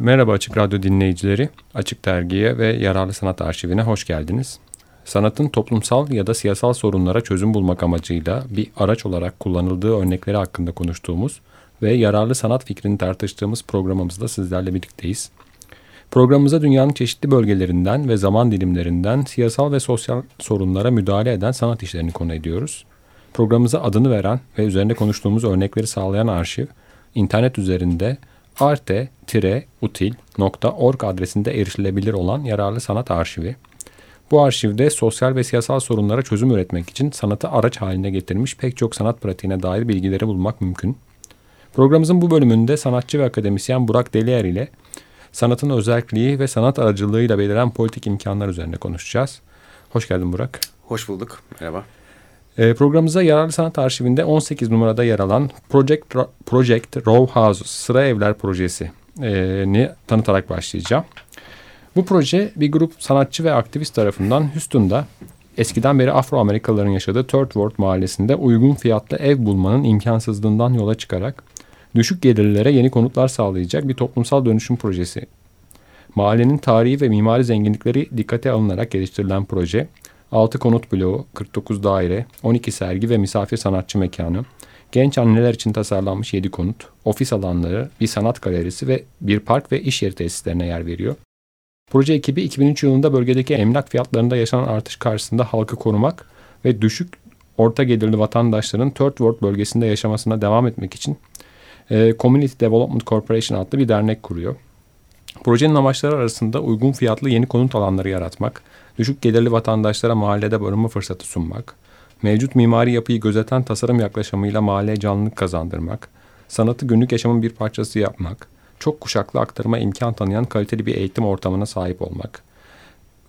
Merhaba Açık Radyo dinleyicileri. Açık Dergi'ye ve Yararlı Sanat Arşivine hoş geldiniz. Sanatın toplumsal ya da siyasal sorunlara çözüm bulmak amacıyla bir araç olarak kullanıldığı örnekleri hakkında konuştuğumuz ve yararlı sanat fikrini tartıştığımız programımızda sizlerle birlikteyiz. Programımıza dünyanın çeşitli bölgelerinden ve zaman dilimlerinden siyasal ve sosyal sorunlara müdahale eden sanat işlerini konu ediyoruz. Programımıza adını veren ve üzerinde konuştuğumuz örnekleri sağlayan arşiv, internet üzerinde arte-util.org adresinde erişilebilir olan yararlı sanat arşivi. Bu arşivde sosyal ve siyasal sorunlara çözüm üretmek için sanatı araç haline getirmiş pek çok sanat pratiğine dair bilgileri bulmak mümkün. Programımızın bu bölümünde sanatçı ve akademisyen Burak Deliyer ile sanatın özelliği ve sanat aracılığıyla beliren politik imkanlar üzerine konuşacağız. Hoş geldin Burak. Hoş bulduk. Merhaba. E, programımıza Yararlı Sanat Arşivinde 18 numarada yer alan Project, Project Row House Sıra Evler Projesi ni tanıtarak başlayacağım. Bu proje bir grup sanatçı ve aktivist tarafından Houston'da eskiden beri Afro-Amerikalıların yaşadığı Third World mahallesinde uygun fiyatlı ev bulmanın imkansızlığından yola çıkarak düşük gelirlilere yeni konutlar sağlayacak bir toplumsal dönüşüm projesi. Mahallenin tarihi ve mimari zenginlikleri dikkate alınarak geliştirilen proje, 6 konut bloğu, 49 daire, 12 sergi ve misafir sanatçı mekanı, genç anneler için tasarlanmış 7 konut, ofis alanları, bir sanat galerisi ve bir park ve iş yeri tesislerine yer veriyor. Proje ekibi 2003 yılında bölgedeki emlak fiyatlarında yaşanan artış karşısında halkı korumak ve düşük orta gelirli vatandaşların Third World bölgesinde yaşamasına devam etmek için e, Community Development Corporation adlı bir dernek kuruyor. Projenin amaçları arasında uygun fiyatlı yeni konut alanları yaratmak, düşük gelirli vatandaşlara mahallede barınma fırsatı sunmak, mevcut mimari yapıyı gözeten tasarım yaklaşımıyla mahalleye canlılık kazandırmak, sanatı günlük yaşamın bir parçası yapmak, çok kuşaklı aktarıma imkan tanıyan kaliteli bir eğitim ortamına sahip olmak,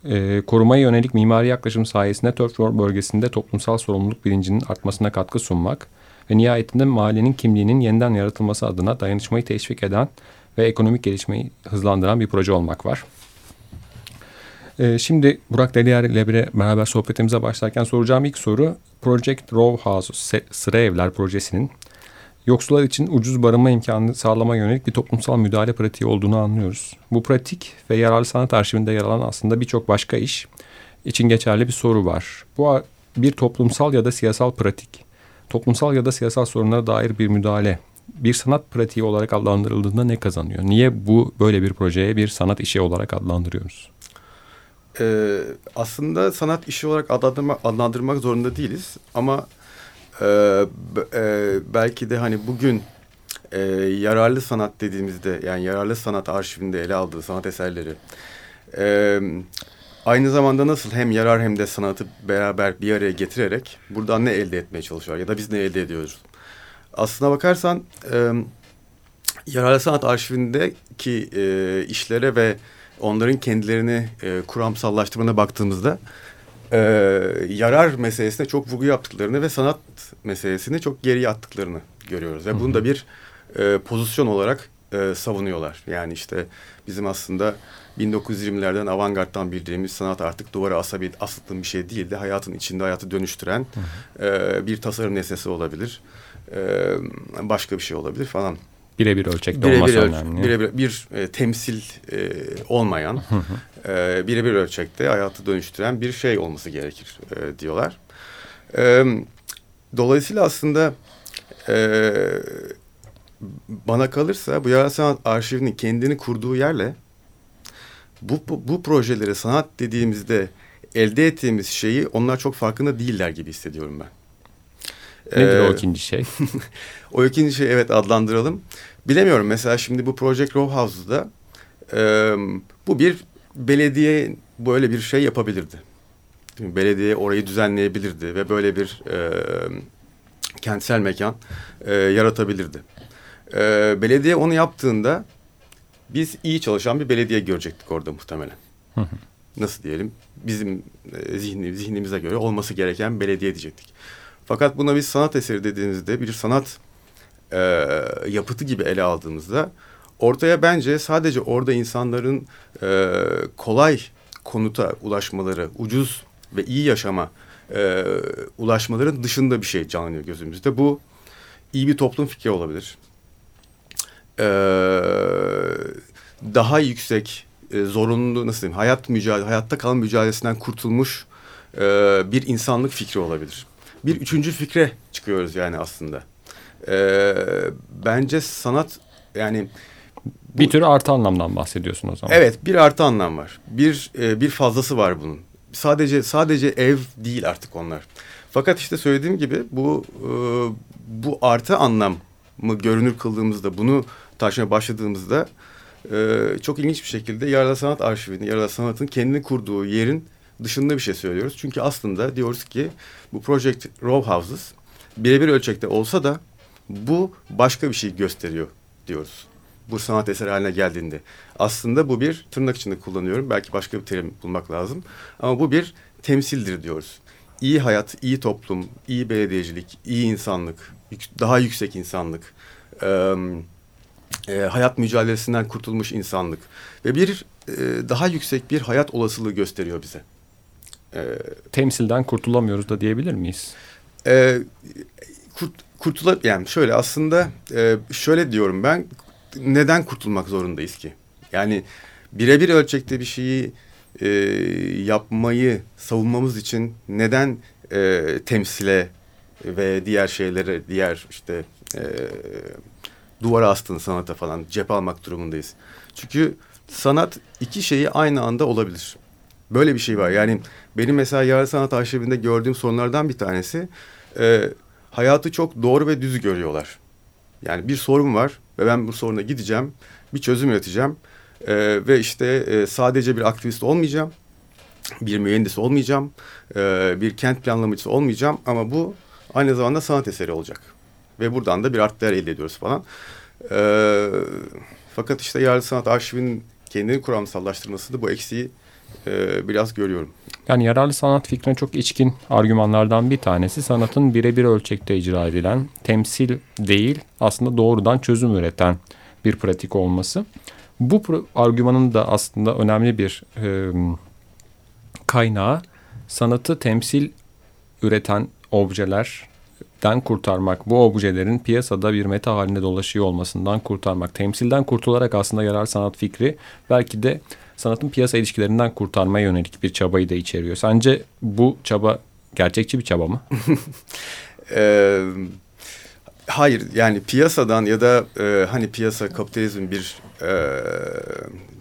e, korumaya yönelik mimari yaklaşım sayesinde Turf bölgesinde toplumsal sorumluluk bilincinin artmasına katkı sunmak ve nihayetinde mahallenin kimliğinin yeniden yaratılması adına dayanışmayı teşvik eden ve ekonomik gelişmeyi hızlandıran bir proje olmak var. Ee, şimdi Burak Deliyer ile beraber sohbetimize başlarken soracağım ilk soru Project Row House Sıra Evler projesinin yoksullar için ucuz barınma imkanı sağlama yönelik bir toplumsal müdahale pratiği olduğunu anlıyoruz. Bu pratik ve yararlı sanat arşivinde yer alan aslında birçok başka iş için geçerli bir soru var. Bu bir toplumsal ya da siyasal pratik toplumsal ya da siyasal sorunlara dair bir müdahale bir sanat pratiği olarak adlandırıldığında ne kazanıyor? Niye bu böyle bir projeye bir sanat işi olarak adlandırıyoruz? Ee, aslında sanat işi olarak adlandırma, adlandırmak zorunda değiliz ama e, e, belki de hani bugün e, yararlı sanat dediğimizde yani yararlı sanat arşivinde ele aldığı sanat eserleri e, aynı zamanda nasıl hem yarar hem de sanatı beraber bir araya getirerek buradan ne elde etmeye çalışıyor ya da biz ne elde ediyoruz? Aslına bakarsan e, yararlı sanat arşivindeki e, işlere ve onların kendilerini e, kuramsallaştırmana baktığımızda e, yarar meselesine çok vurgu yaptıklarını ve sanat meselesini çok geriye attıklarını görüyoruz. Ve bunu da bir e, pozisyon olarak e, savunuyorlar. Yani işte bizim aslında 1920'lerden avantgardtan bildiğimiz sanat artık duvara asabil, asıldığım bir şey değildi. Hayatın içinde hayatı dönüştüren e, bir tasarım nesnesi olabilir. Başka bir şey olabilir falan. Birebir ölçekte bire olması önemli. Birebir bir e, temsil e, olmayan, e, birebir ölçekte hayatı dönüştüren bir şey olması gerekir e, diyorlar. E, dolayısıyla aslında e, bana kalırsa bu Yararlı Sanat Arşivinin kendini kurduğu yerle bu, bu, bu projeleri sanat dediğimizde elde ettiğimiz şeyi onlar çok farkında değiller gibi hissediyorum ben. Nedir ee, o ikinci şey? o ikinci şey evet adlandıralım. Bilemiyorum mesela şimdi bu Project Row House'da e, bu bir belediye böyle bir şey yapabilirdi. Belediye orayı düzenleyebilirdi ve böyle bir e, kentsel mekan e, yaratabilirdi. E, belediye onu yaptığında biz iyi çalışan bir belediye görecektik orada muhtemelen. Nasıl diyelim? Bizim e, zihni, zihnimize göre olması gereken belediye diyecektik. Fakat buna biz sanat eseri dediğimizde bir sanat e, yapıtı gibi ele aldığımızda ortaya bence sadece orada insanların e, kolay konuta ulaşmaları, ucuz ve iyi yaşama e, ulaşmaların dışında bir şey canlanıyor gözümüzde. Bu iyi bir toplum fikri olabilir. E, daha yüksek e, zorunlu nasıl diyeyim hayat mücadele hayatta kalan mücadelesinden kurtulmuş e, bir insanlık fikri olabilir. Bir üçüncü fikre çıkıyoruz yani aslında. E, bence sanat yani bu, bir tür artı anlamdan bahsediyorsun o zaman. Evet, bir artı anlam var. Bir e, bir fazlası var bunun. Sadece sadece ev değil artık onlar. Fakat işte söylediğim gibi bu e, bu artı anlam mı görünür kıldığımızda bunu tartışmaya başladığımızda e, çok ilginç bir şekilde Yaralı Sanat Arşivi'nin, Yaralı Sanat'ın kendini kurduğu yerin dışında bir şey söylüyoruz. Çünkü aslında diyoruz ki bu Project Row Houses birebir ölçekte olsa da bu başka bir şey gösteriyor diyoruz. Bu sanat eseri haline geldiğinde. Aslında bu bir tırnak içinde kullanıyorum. Belki başka bir terim bulmak lazım. Ama bu bir temsildir diyoruz. İyi hayat, iyi toplum, iyi belediyecilik, iyi insanlık, daha yüksek insanlık, e, hayat mücadelesinden kurtulmuş insanlık ve bir e, daha yüksek bir hayat olasılığı gösteriyor bize. E, Temsilden kurtulamıyoruz da diyebilir miyiz? E, kurt, kurtula yani şöyle aslında e, şöyle diyorum ben neden kurtulmak zorundayız ki? Yani birebir ölçekte bir şeyi e, yapmayı savunmamız için neden e, temsile ve diğer şeylere diğer işte e, duvara astığın sanata falan cep almak durumundayız. Çünkü sanat iki şeyi aynı anda olabilir. Böyle bir şey var. Yani benim mesela yarı sanat arşivinde gördüğüm sorunlardan bir tanesi e, hayatı çok doğru ve düz görüyorlar. Yani bir sorun var ve ben bu soruna gideceğim, bir çözüm üreteceğim e, ve işte e, sadece bir aktivist olmayacağım, bir mühendis olmayacağım, e, bir kent planlamacısı olmayacağım ama bu aynı zamanda sanat eseri olacak. Ve buradan da bir art değer elde ediyoruz falan. E, fakat işte Yerli Sanat Arşivi'nin kendini kuramsallaştırması da bu eksiği e, biraz görüyorum. Yani yararlı sanat fikrine çok içkin argümanlardan bir tanesi sanatın birebir ölçekte icra edilen, temsil değil aslında doğrudan çözüm üreten bir pratik olması. Bu argümanın da aslında önemli bir e, kaynağı sanatı temsil üreten objeler den kurtarmak, bu objelerin piyasada bir meta halinde dolaşıyor olmasından kurtarmak, temsilden kurtularak aslında yarar sanat fikri belki de sanatın piyasa ilişkilerinden kurtarmaya yönelik bir çabayı da içeriyor. Sence bu çaba gerçekçi bir çaba mı? ee, hayır yani piyasadan ya da e, hani piyasa kapitalizm bir e,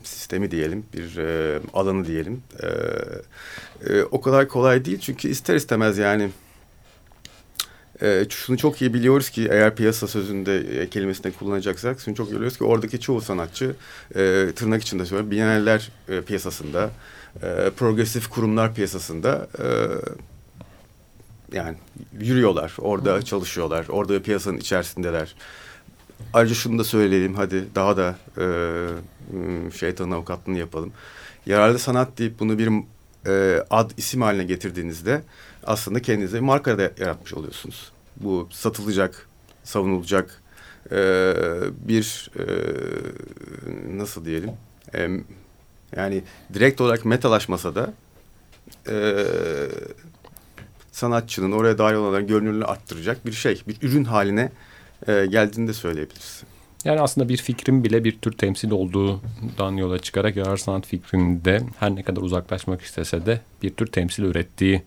sistemi diyelim, bir e, alanı diyelim. E, e, o kadar kolay değil çünkü ister istemez yani e, şunu çok iyi biliyoruz ki eğer piyasa sözünde e, kelimesini kullanacaksak şunu çok biliyoruz ki oradaki çoğu sanatçı e, tırnak içinde söylüyorum Biyeneller e, piyasasında e, progresif kurumlar piyasasında e, yani yürüyorlar orada çalışıyorlar orada piyasanın içerisindeler. Ayrıca şunu da söyleyelim hadi daha da e, şeytanın avukatlığını yapalım. Yararlı sanat deyip bunu bir e, ad isim haline getirdiğinizde aslında kendinize bir marka da yaratmış oluyorsunuz. Bu satılacak, savunulacak e, bir e, nasıl diyelim e, yani direkt olarak metalaşmasa da e, sanatçının oraya dahil olan görünürlüğünü arttıracak bir şey, bir ürün haline e, geldiğini de söyleyebiliriz. Yani aslında bir fikrin bile bir tür temsil olduğundan yola çıkarak yarar sanat fikrinde her ne kadar uzaklaşmak istese de bir tür temsil ürettiği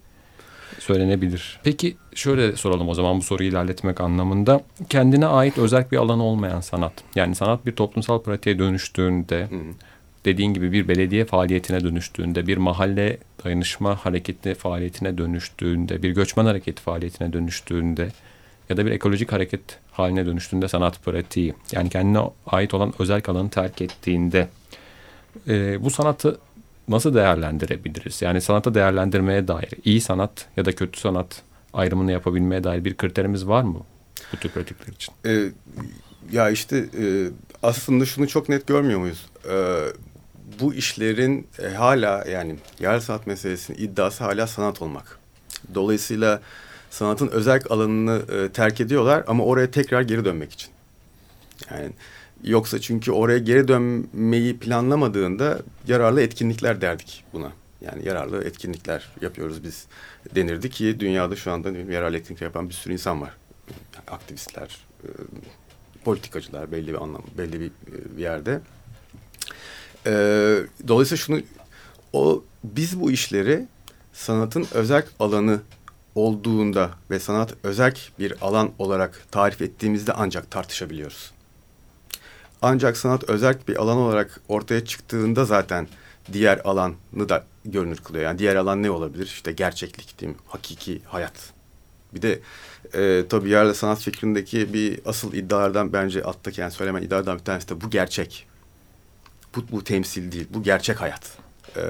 söylenebilir. Peki şöyle soralım o zaman bu soruyu ilerletmek anlamında. Kendine ait özel bir alan olmayan sanat. Yani sanat bir toplumsal pratiğe dönüştüğünde, hı dediğin gibi bir belediye faaliyetine dönüştüğünde, bir mahalle dayanışma hareketi faaliyetine dönüştüğünde, bir göçmen hareketi faaliyetine dönüştüğünde ya da bir ekolojik hareket haline dönüştüğünde sanat pratiği yani kendine ait olan özel alanı terk ettiğinde e, bu sanatı nasıl değerlendirebiliriz? Yani sanatı değerlendirmeye dair iyi sanat ya da kötü sanat ayrımını yapabilmeye dair bir kriterimiz var mı bu tür pratikler için? Ee, ya işte e, aslında şunu çok net görmüyor muyuz? Ee, bu işlerin e, hala yani yarı sanat meselesinin iddiası hala sanat olmak. Dolayısıyla sanatın özel alanını e, terk ediyorlar ama oraya tekrar geri dönmek için. Yani yoksa çünkü oraya geri dönmeyi planlamadığında yararlı etkinlikler derdik buna. Yani yararlı etkinlikler yapıyoruz biz denirdi ki dünyada şu anda yararlı etkinlik yapan bir sürü insan var. aktivistler, e, politikacılar belli bir anlam, belli bir, bir yerde. e, dolayısıyla şunu o biz bu işleri sanatın özel alanı olduğunda ve sanat özel bir alan olarak tarif ettiğimizde ancak tartışabiliyoruz. Ancak sanat özel bir alan olarak ortaya çıktığında zaten diğer alanı da görünür kılıyor. Yani diğer alan ne olabilir? İşte gerçeklik diyeyim, hakiki hayat. Bir de e, tabii yerle sanat fikrindeki bir asıl iddialardan bence alttaki yani söylenen iddialardan bir tanesi de bu gerçek. Bu, bu temsil değil, bu gerçek hayat. E,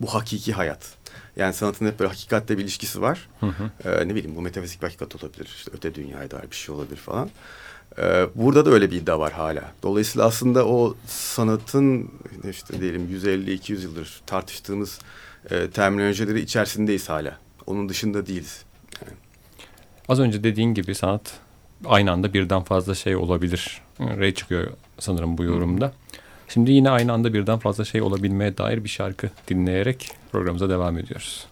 bu hakiki hayat. Yani sanatın hep böyle hakikatle bir ilişkisi var. Hı hı. E, ne bileyim bu metafizik bir hakikat olabilir. İşte öte dünyaya dair bir şey olabilir falan. Ee, burada da öyle bir iddia var hala. Dolayısıyla aslında o sanatın işte diyelim 150-200 yıldır tartıştığımız e, terminolojileri içerisindeyiz hala. Onun dışında değiliz. Yani. Az önce dediğin gibi sanat aynı anda birden fazla şey olabilir. Ray çıkıyor sanırım bu yorumda. Şimdi yine aynı anda birden fazla şey olabilmeye dair bir şarkı dinleyerek programımıza devam ediyoruz.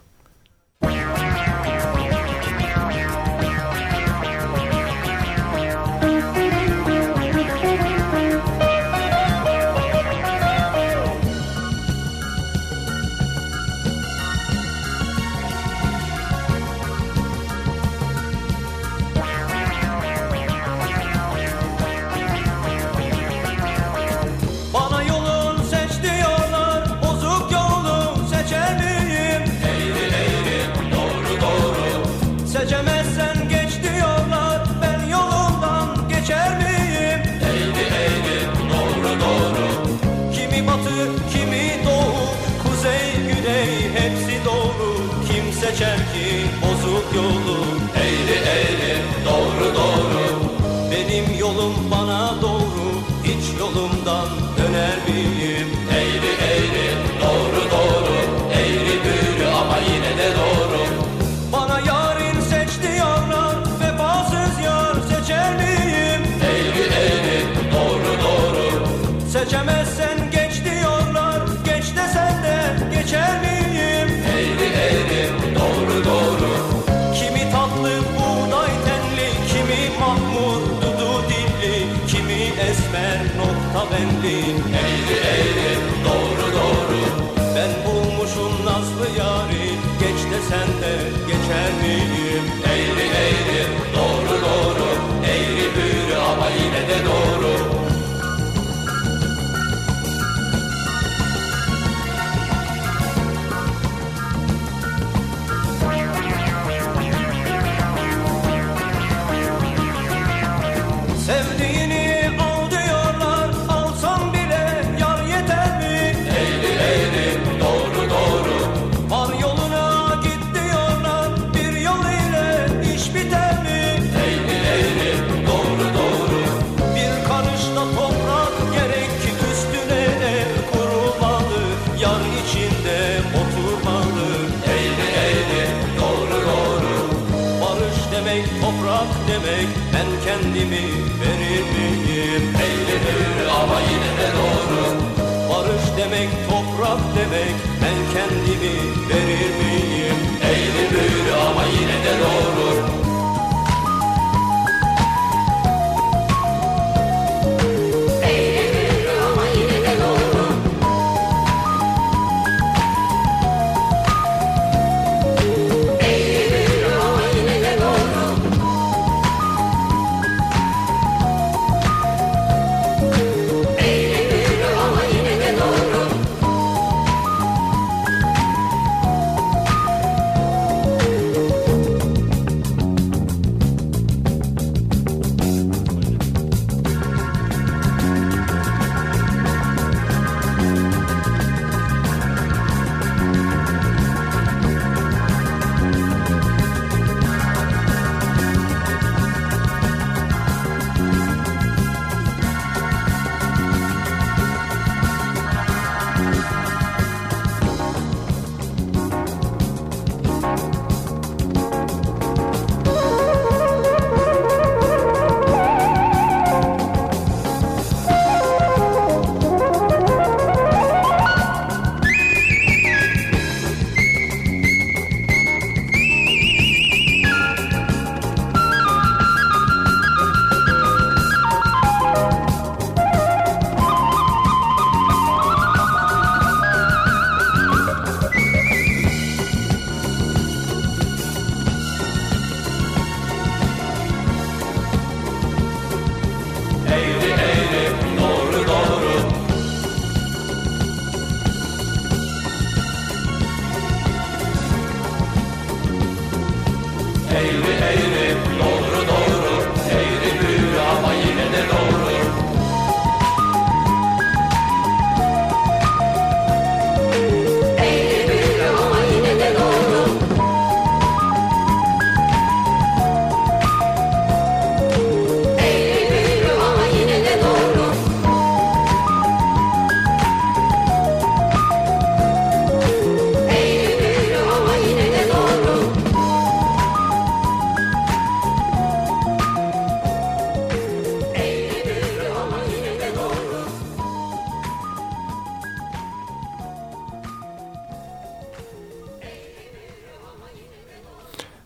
hepsi doğru Kim seçer ki bozuk yolu de sen de geçer miyim? olmak demek ben kendimi verir miyim? Eğlenir ama yine de doğru. Barış demek toprak demek ben kendimi verir miyim? Eğlenir ama yine de doğru.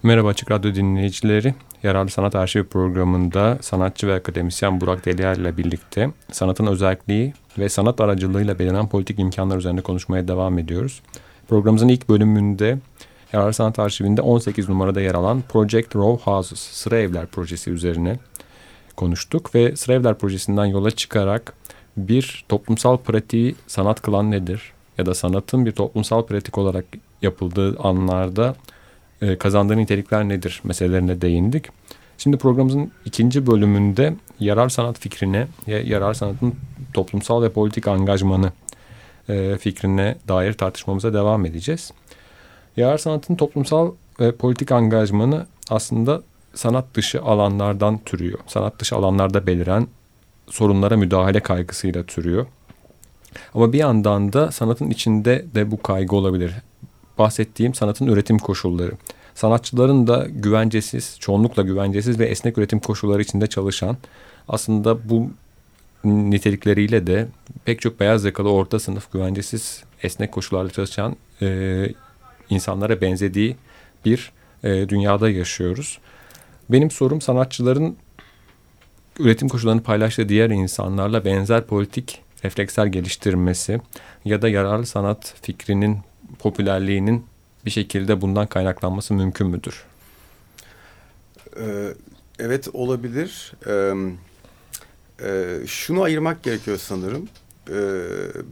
Merhaba Açık Radyo dinleyicileri. Yararlı Sanat Arşivi programında sanatçı ve akademisyen Burak Deliyer ile birlikte sanatın özelliği ve sanat aracılığıyla belirlenen politik imkanlar üzerinde konuşmaya devam ediyoruz. Programımızın ilk bölümünde Yararlı Sanat Arşivinde 18 numarada yer alan Project Row Houses, Sıra Evler projesi üzerine konuştuk ve Sıra Evler projesinden yola çıkarak bir toplumsal pratiği sanat kılan nedir? Ya da sanatın bir toplumsal pratik olarak yapıldığı anlarda e, kazandığı nitelikler nedir meselelerine değindik. Şimdi programımızın ikinci bölümünde yarar sanat fikrine, yarar sanatın toplumsal ve politik angajmanı e, fikrine dair tartışmamıza devam edeceğiz. Yarar sanatın toplumsal ve politik angajmanı aslında sanat dışı alanlardan türüyor. Sanat dışı alanlarda beliren sorunlara müdahale kaygısıyla türüyor. Ama bir yandan da sanatın içinde de bu kaygı olabilir. Bahsettiğim sanatın üretim koşulları. Sanatçıların da güvencesiz, çoğunlukla güvencesiz ve esnek üretim koşulları içinde çalışan aslında bu nitelikleriyle de pek çok beyaz yakalı orta sınıf güvencesiz esnek koşullarda çalışan e, insanlara benzediği bir e, dünyada yaşıyoruz. Benim sorum sanatçıların üretim koşullarını paylaştığı diğer insanlarla benzer politik refleksler geliştirmesi ya da yararlı sanat fikrinin popülerliğinin bir şekilde bundan kaynaklanması mümkün müdür? Ee, evet olabilir. Şunu ayırmak gerekiyor sanırım.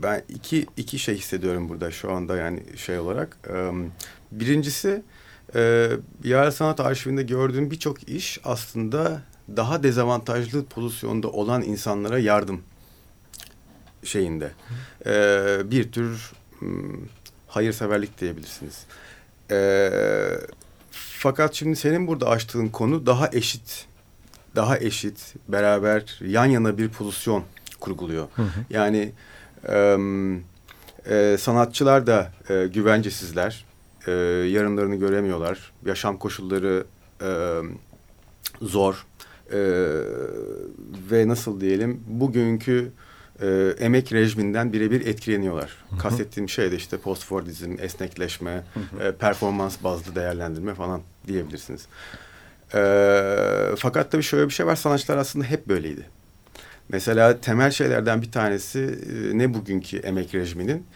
Ben iki iki şey hissediyorum burada şu anda yani şey olarak. Birincisi Yararlı Sanat Arşivinde gördüğüm birçok iş aslında daha dezavantajlı pozisyonda olan insanlara yardım şeyinde. Ee, bir tür hmm, hayırseverlik diyebilirsiniz. Ee, fakat şimdi senin burada açtığın konu daha eşit, daha eşit, beraber yan yana bir pozisyon kurguluyor. Hı hı. Yani e, e, sanatçılar da e, güvencesizler, e, yarınlarını göremiyorlar, yaşam koşulları e, zor e, ve nasıl diyelim bugünkü e, emek rejiminden birebir etkileniyorlar. Hı hı. Kastettiğim şey de işte postfordizm, esnekleşme, hı hı. E, performans bazlı değerlendirme falan diyebilirsiniz. E, fakat tabii şöyle bir şey var, sanatçılar aslında hep böyleydi. Mesela temel şeylerden bir tanesi e, ne bugünkü emek rejiminin?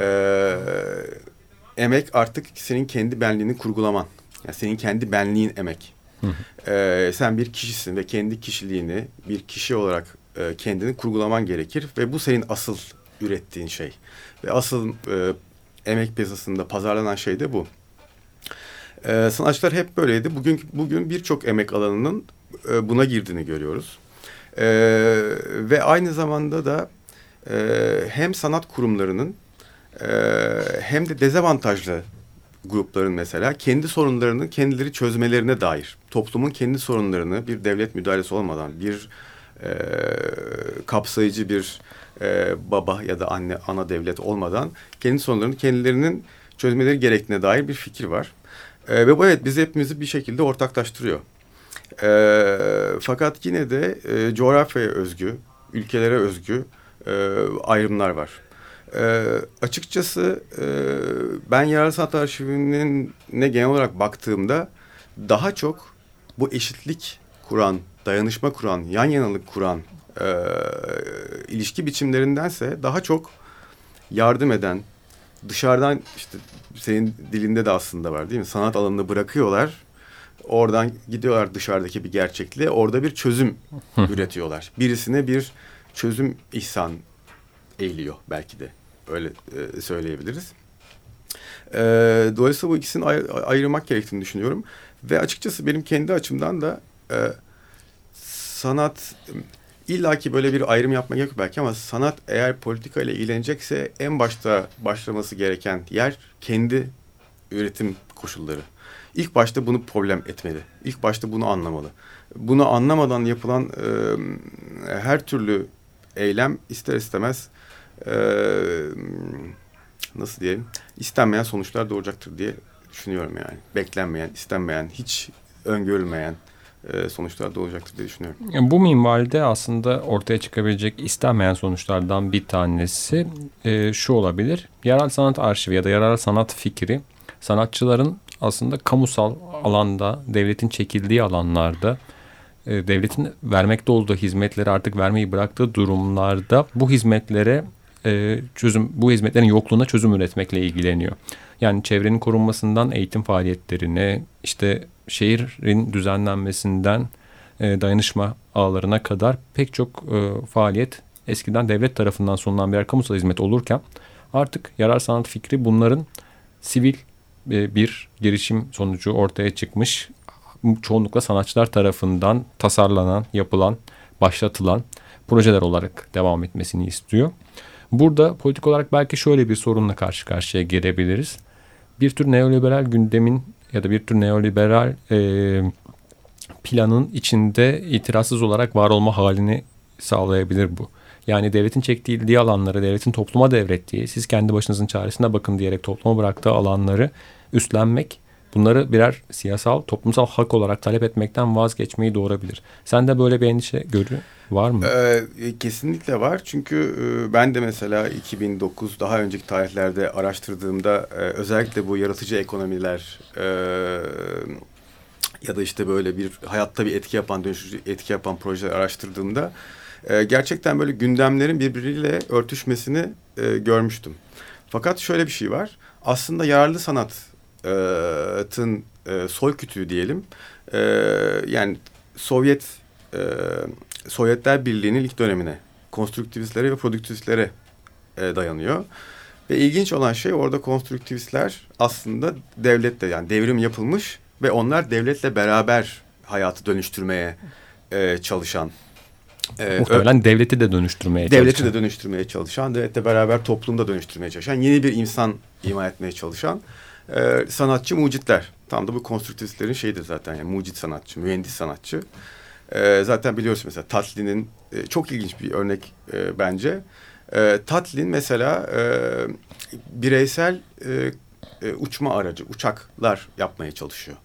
E, emek artık senin kendi benliğini kurgulaman. Yani senin kendi benliğin emek. Hı hı. E, sen bir kişisin ve kendi kişiliğini bir kişi olarak e, kendini kurgulaman gerekir ve bu senin asıl ürettiğin şey. Ve asıl e, emek piyasasında pazarlanan şey de bu. E, sanatçılar hep böyleydi. Bugün bugün birçok emek alanının e, buna girdiğini görüyoruz. E, ve aynı zamanda da e, hem sanat kurumlarının e, hem de dezavantajlı grupların mesela kendi sorunlarını kendileri çözmelerine dair toplumun kendi sorunlarını bir devlet müdahalesi olmadan bir e, kapsayıcı bir e, baba ya da anne ana devlet olmadan kendi sorunlarını kendilerinin çözmeleri gerektiğine dair bir fikir var. E, ve bu evet bizi hepimizi bir şekilde ortaklaştırıyor. E, fakat yine de e, coğrafyaya özgü, ülkelere özgü e, ayrımlar var. E, açıkçası e, ben Yararlı Sanat Arşivi'nin ne genel olarak baktığımda daha çok bu eşitlik kuran dayanışma kuran, yan yanalık kuran e, ilişki biçimlerindense daha çok yardım eden, dışarıdan işte senin dilinde de aslında var değil mi? Sanat alanını bırakıyorlar. Oradan gidiyorlar dışarıdaki bir gerçekliğe. Orada bir çözüm üretiyorlar. Birisine bir çözüm ihsan eğiliyor belki de. Öyle e, söyleyebiliriz. E, dolayısıyla bu ikisini ayr ayırmak gerektiğini düşünüyorum. Ve açıkçası benim kendi açımdan da e, sanat illaki böyle bir ayrım yapmak yok belki ama sanat eğer politika ile ilgilenecekse en başta başlaması gereken yer kendi üretim koşulları. İlk başta bunu problem etmeli. İlk başta bunu anlamalı. Bunu anlamadan yapılan e, her türlü eylem ister istemez e, nasıl diyelim istenmeyen sonuçlar doğuracaktır diye düşünüyorum yani. Beklenmeyen, istenmeyen, hiç öngörülmeyen e, sonuçlar doğacaktır diye düşünüyorum. Bu minvalde aslında ortaya çıkabilecek istenmeyen sonuçlardan bir tanesi e, şu olabilir. Yerel sanat arşivi ya da yerel sanat fikri sanatçıların aslında kamusal alanda, devletin çekildiği alanlarda, e, devletin vermekte olduğu hizmetleri artık vermeyi bıraktığı durumlarda bu hizmetlere çözüm, bu hizmetlerin yokluğuna çözüm üretmekle ilgileniyor. Yani çevrenin korunmasından eğitim faaliyetlerine, işte şehrin düzenlenmesinden e, dayanışma ağlarına kadar pek çok e, faaliyet eskiden devlet tarafından sunulan birer kamusal hizmet olurken artık yarar sanat fikri bunların sivil e, bir girişim sonucu ortaya çıkmış. Çoğunlukla sanatçılar tarafından tasarlanan, yapılan, başlatılan projeler olarak devam etmesini istiyor. Burada politik olarak belki şöyle bir sorunla karşı karşıya gelebiliriz. Bir tür neoliberal gündemin ya da bir tür neoliberal e, planın içinde itirazsız olarak var olma halini sağlayabilir bu. Yani devletin çektiği alanları, devletin topluma devrettiği, siz kendi başınızın çaresine bakın diyerek topluma bıraktığı alanları üstlenmek, bunları birer siyasal, toplumsal hak olarak talep etmekten vazgeçmeyi doğurabilir. Sen de böyle bir endişe görü var mı? Ee, kesinlikle var. Çünkü e, ben de mesela 2009 daha önceki tarihlerde araştırdığımda e, özellikle bu yaratıcı ekonomiler e, ya da işte böyle bir hayatta bir etki yapan, dönüşücü etki yapan projeler araştırdığımda e, gerçekten böyle gündemlerin birbiriyle örtüşmesini e, görmüştüm. Fakat şöyle bir şey var. Aslında yararlı sanatın e, soy kütüğü diyelim. E, yani Sovyet e, Sovyetler Birliği'nin ilk dönemine, konstruktivistlere ve produktivistlere e, dayanıyor. Ve ilginç olan şey orada konstruktivistler aslında devlette yani devrim yapılmış ve onlar devletle beraber hayatı dönüştürmeye e, çalışan e, Muhtemelen devleti de dönüştürmeye devleti çalışan. Devleti de dönüştürmeye çalışan, devletle beraber toplumda dönüştürmeye çalışan, yeni bir insan ima etmeye çalışan e, sanatçı mucitler. Tam da bu konstruktivistlerin şeyidir zaten yani mucit sanatçı, mühendis sanatçı. E, zaten biliyorsun mesela Tatlin'in e, çok ilginç bir örnek e, bence. E, Tatlin mesela e, bireysel e, e, uçma aracı, uçaklar yapmaya çalışıyor.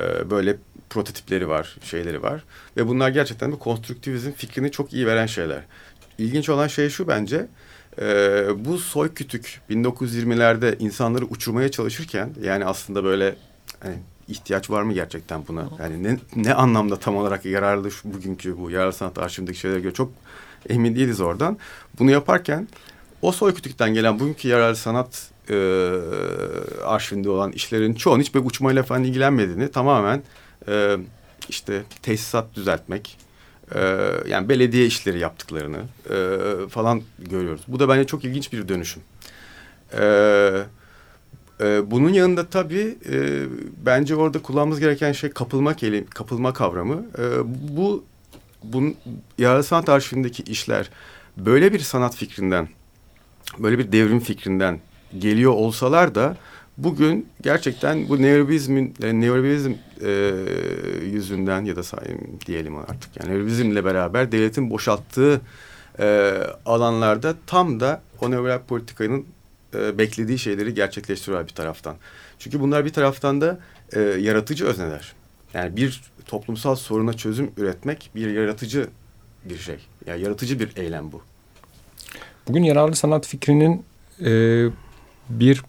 E, böyle prototipleri var, şeyleri var. Ve bunlar gerçekten bir konstruktivizm fikrini çok iyi veren şeyler. İlginç olan şey şu bence. E, bu soy kütük 1920'lerde insanları uçurmaya çalışırken yani aslında böyle hani, ihtiyaç var mı gerçekten buna? Yani ne, ne anlamda tam olarak yararlı şu, bugünkü bu yararlı sanat arşivindeki şeylere göre çok emin değiliz oradan. Bunu yaparken o soy kütükten gelen bugünkü yararlı sanat e, arşivinde olan işlerin çoğun hiç böyle uçmayla falan ilgilenmediğini tamamen e, işte tesisat düzeltmek, e, yani belediye işleri yaptıklarını e, falan görüyoruz. Bu da bence çok ilginç bir dönüşüm. E, e, bunun yanında tabii e, bence orada kullanmamız gereken şey kapılma kelim, kapılma kavramı. E, bu bunun yararlı sanat arşivindeki işler böyle bir sanat fikrinden, böyle bir devrim fikrinden geliyor olsalar da bugün gerçekten bu neoliberalizmin e, e, yüzünden ya da diyelim artık yani neoliberalizmle beraber devletin boşalttığı e, alanlarda tam da o neoliberal politikanın e, beklediği şeyleri gerçekleştiriyor bir taraftan. Çünkü bunlar bir taraftan da e, yaratıcı özneler. Yani bir toplumsal soruna çözüm üretmek bir yaratıcı bir şey. Yani yaratıcı bir eylem bu. Bugün yararlı sanat fikrinin e, bir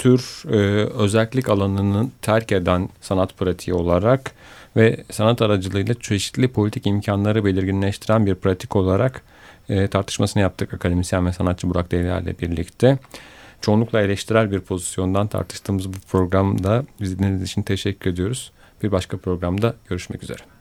tür e, özellik alanını terk eden sanat pratiği olarak ve sanat aracılığıyla çeşitli politik imkanları belirginleştiren bir pratik olarak e, tartışmasını yaptık akademisyen ve sanatçı Burak Devler ile birlikte. Çoğunlukla eleştirel bir pozisyondan tartıştığımız bu programda izlediğiniz için teşekkür ediyoruz. Bir başka programda görüşmek üzere.